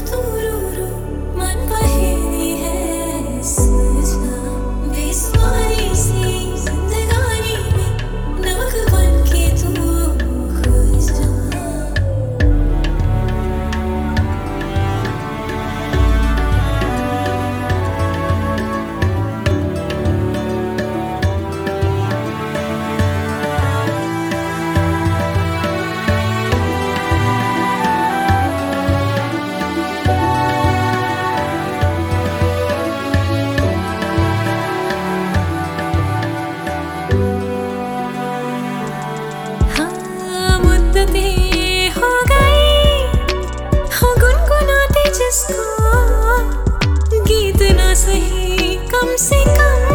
to the हो गई। हो गुनगुनाते जिसको। गीत ना सही कम से कम।